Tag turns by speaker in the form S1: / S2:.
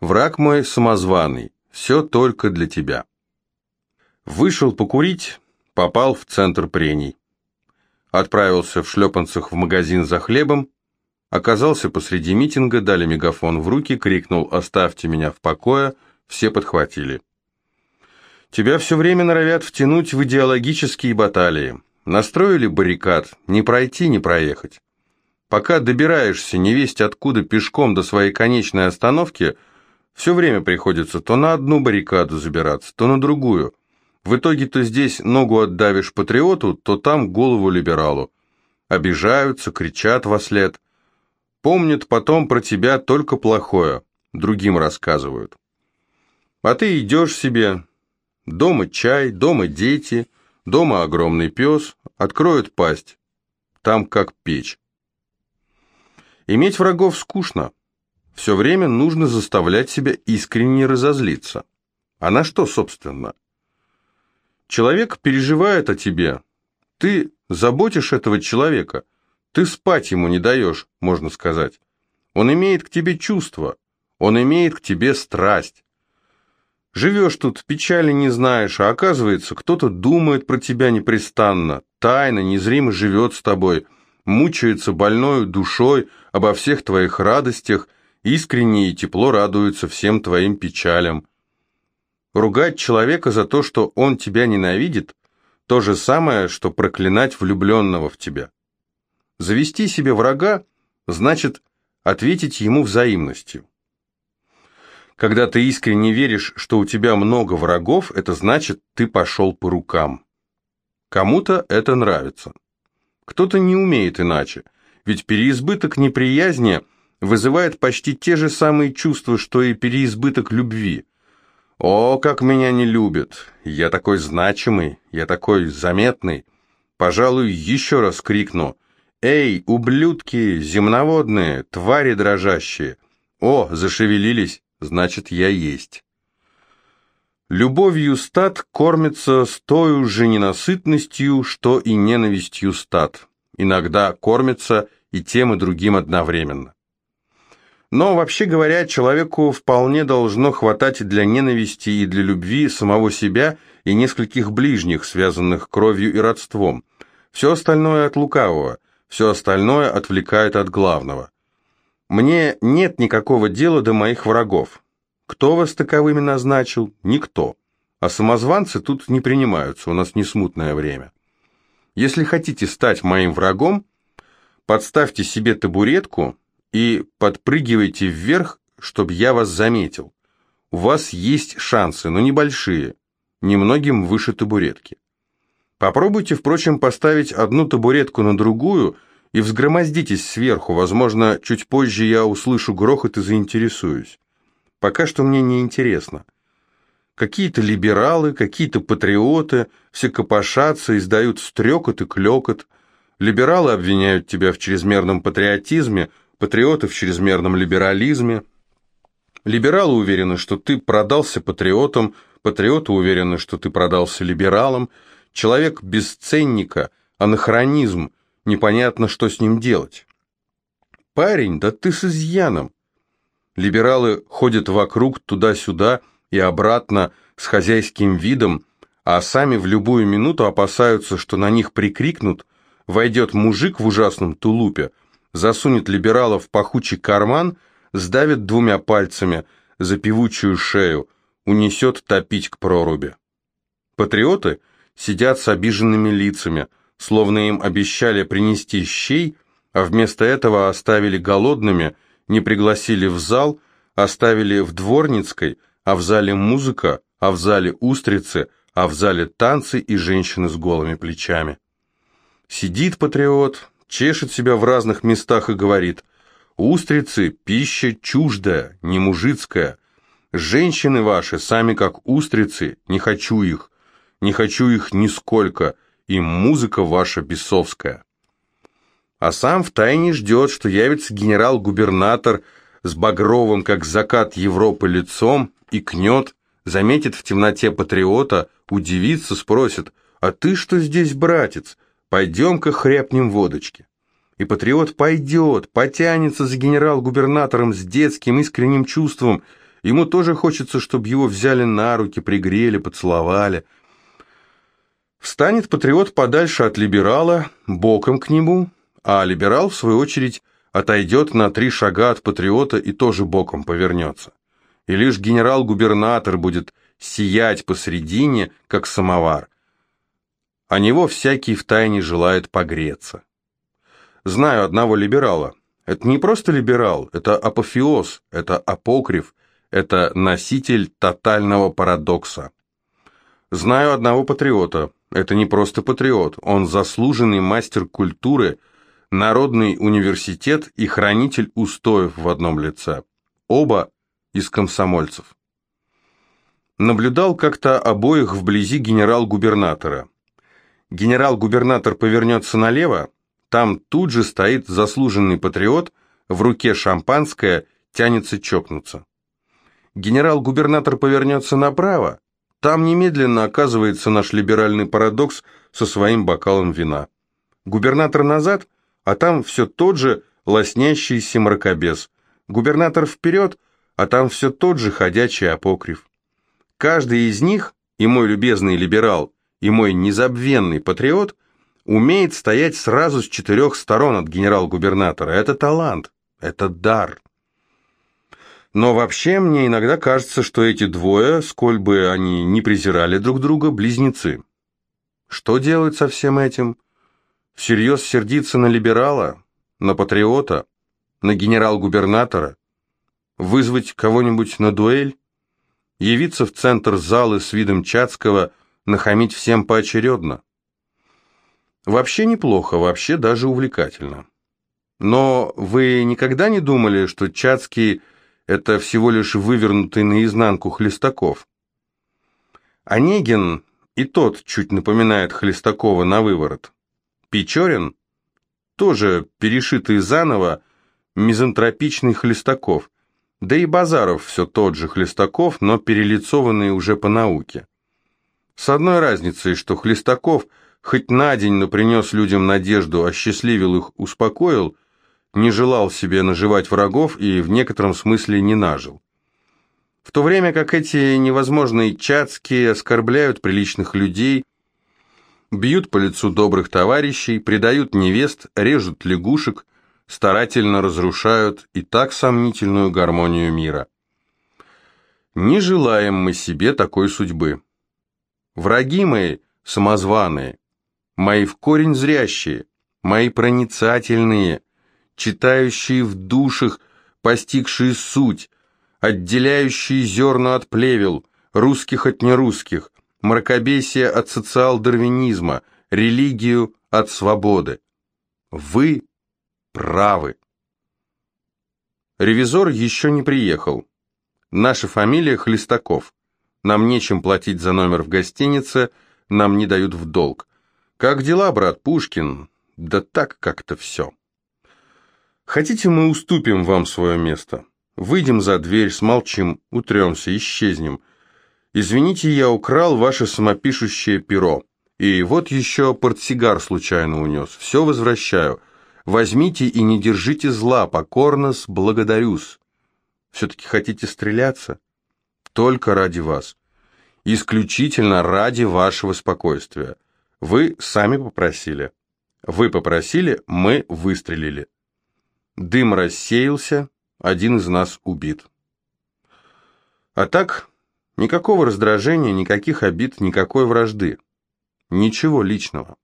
S1: Враг мой самозваный, все только для тебя. Вышел покурить, попал в центр прений. Отправился в шлепанцах в магазин за хлебом, оказался посреди митинга, дали мегафон в руки, крикнул «Оставьте меня в покое», все подхватили. Тебя все время норовят втянуть в идеологические баталии. Настроили баррикад, не пройти, не проехать. Пока добираешься невесть откуда пешком до своей конечной остановки, все время приходится то на одну баррикаду забираться, то на другую. В итоге то здесь ногу отдавишь патриоту, то там голову либералу. Обижаются, кричат во след. Помнят потом про тебя только плохое, другим рассказывают. А ты идешь себе, дома чай, дома дети, дома огромный пес, откроют пасть, там как печь. Иметь врагов скучно. Все время нужно заставлять себя искренне разозлиться. А на что, собственно? Человек переживает о тебе. Ты заботишь этого человека. Ты спать ему не даешь, можно сказать. Он имеет к тебе чувства. Он имеет к тебе страсть. Живешь тут, печали не знаешь, а оказывается, кто-то думает про тебя непрестанно, тайно, незримо живет с тобой, мучается больной душой обо всех твоих радостях, искренне и тепло радуется всем твоим печалям. Ругать человека за то, что он тебя ненавидит, то же самое, что проклинать влюбленного в тебя. Завести себе врага значит ответить ему взаимностью. Когда ты искренне веришь, что у тебя много врагов, это значит, ты пошел по рукам. Кому-то это нравится. Кто-то не умеет иначе, ведь переизбыток неприязни вызывает почти те же самые чувства, что и переизбыток любви. О, как меня не любят! Я такой значимый, я такой заметный. Пожалуй, еще раз крикну. «Эй, ублюдки, земноводные, твари дрожащие!» О, зашевелились, значит, я есть. Любовью стад кормится с той же ненасытностью, что и ненавистью стад. Иногда кормится и тем, и другим одновременно. Но, вообще говоря, человеку вполне должно хватать для ненависти и для любви самого себя и нескольких ближних, связанных кровью и родством. Все остальное от лукавого, все остальное отвлекает от главного. Мне нет никакого дела до моих врагов. Кто вас таковыми назначил? Никто. А самозванцы тут не принимаются, у нас не смутное время. Если хотите стать моим врагом, подставьте себе табуретку и подпрыгивайте вверх, чтобы я вас заметил. У вас есть шансы, но небольшие, немногим выше табуретки. Попробуйте, впрочем, поставить одну табуретку на другую – и взгромоздитесь сверху, возможно, чуть позже я услышу грохот и заинтересуюсь. Пока что мне не интересно. Какие-то либералы, какие-то патриоты, все копошатся, издают стрекот и клекот. Либералы обвиняют тебя в чрезмерном патриотизме, патриоты в чрезмерном либерализме. Либералы уверены, что ты продался патриотам, патриоты уверены, что ты продался либералам. Человек без ценника, анахронизм – непонятно, что с ним делать. «Парень, да ты с изъяном!» Либералы ходят вокруг, туда-сюда и обратно с хозяйским видом, а сами в любую минуту опасаются, что на них прикрикнут, войдет мужик в ужасном тулупе, засунет либерала в пахучий карман, сдавит двумя пальцами за певучую шею, унесет топить к проруби. Патриоты сидят с обиженными лицами, словно им обещали принести щей, а вместо этого оставили голодными, не пригласили в зал, оставили в дворницкой, а в зале музыка, а в зале устрицы, а в зале танцы и женщины с голыми плечами. Сидит патриот, чешет себя в разных местах и говорит, «Устрицы – пища чуждая, не мужицкая. Женщины ваши сами как устрицы, не хочу их, не хочу их нисколько» и музыка ваша бесовская. А сам втайне ждет, что явится генерал-губернатор с багровым, как закат Европы, лицом, и кнет, заметит в темноте патриота, удивится, спросит, «А ты что здесь, братец? Пойдем-ка хряпнем водочки». И патриот пойдет, потянется за генерал-губернатором с детским искренним чувством Ему тоже хочется, чтобы его взяли на руки, пригрели, поцеловали. Встанет патриот подальше от либерала, боком к нему, а либерал, в свою очередь, отойдет на три шага от патриота и тоже боком повернется. И лишь генерал-губернатор будет сиять посредине, как самовар. А него всякий втайне желает погреться. Знаю одного либерала. Это не просто либерал, это апофеоз, это апокриф, это носитель тотального парадокса. Знаю одного патриота. Это не просто патриот, он заслуженный мастер культуры, народный университет и хранитель устоев в одном лице. Оба из комсомольцев. Наблюдал как-то обоих вблизи генерал-губернатора. Генерал-губернатор повернется налево, там тут же стоит заслуженный патриот, в руке шампанское, тянется чокнуться. Генерал-губернатор повернется направо, там немедленно оказывается наш либеральный парадокс со своим бокалом вина. Губернатор назад, а там все тот же лоснящийся мракобес. Губернатор вперед, а там все тот же ходячий апокриф. Каждый из них, и мой любезный либерал, и мой незабвенный патриот – умеет стоять сразу с четырех сторон от генерал-губернатора. Это талант, это дар. Но вообще мне иногда кажется, что эти двое, сколь бы они не презирали друг друга, близнецы. Что делать со всем этим? Всерьез сердиться на либерала, на патриота, на генерал-губернатора? Вызвать кого-нибудь на дуэль? Явиться в центр залы с видом Чацкого, нахамить всем поочередно? Вообще неплохо, вообще даже увлекательно. Но вы никогда не думали, что Чацкий – это всего лишь вывернутый наизнанку Хлестаков? Онегин и тот чуть напоминает Хлестакова на выворот. Печорин – тоже перешитый заново, мизантропичный Хлестаков. Да и Базаров все тот же Хлестаков, но перелицованный уже по науке. С одной разницей, что Хлестаков – хоть на день, но принес людям надежду, осчастливил их, успокоил, не желал себе наживать врагов и в некотором смысле не нажил. В то время как эти невозможные чацкие оскорбляют приличных людей, бьют по лицу добрых товарищей, предают невест, режут лягушек, старательно разрушают и так сомнительную гармонию мира. Не желаем мы себе такой судьбы. Враги мои, самозваные, мои в корень зрящие, мои проницательные, читающие в душах, постигшие суть, отделяющие зерна от плевел, русских от нерусских, мракобесие от социал-дарвинизма, религию от свободы. Вы правы. Ревизор еще не приехал. Наша фамилия Хлестаков. Нам нечем платить за номер в гостинице, нам не дают в долг. «Как дела, брат Пушкин?» «Да так как-то все». «Хотите, мы уступим вам свое место? Выйдем за дверь, смолчим, утремся, исчезнем. Извините, я украл ваше самопишущее перо. И вот еще портсигар случайно унес. Все возвращаю. Возьмите и не держите зла, покорно-с, благодарю-с. Все-таки хотите стреляться? Только ради вас. Исключительно ради вашего спокойствия. Вы сами попросили. Вы попросили, мы выстрелили. Дым рассеялся, один из нас убит. А так, никакого раздражения, никаких обид, никакой вражды. Ничего личного.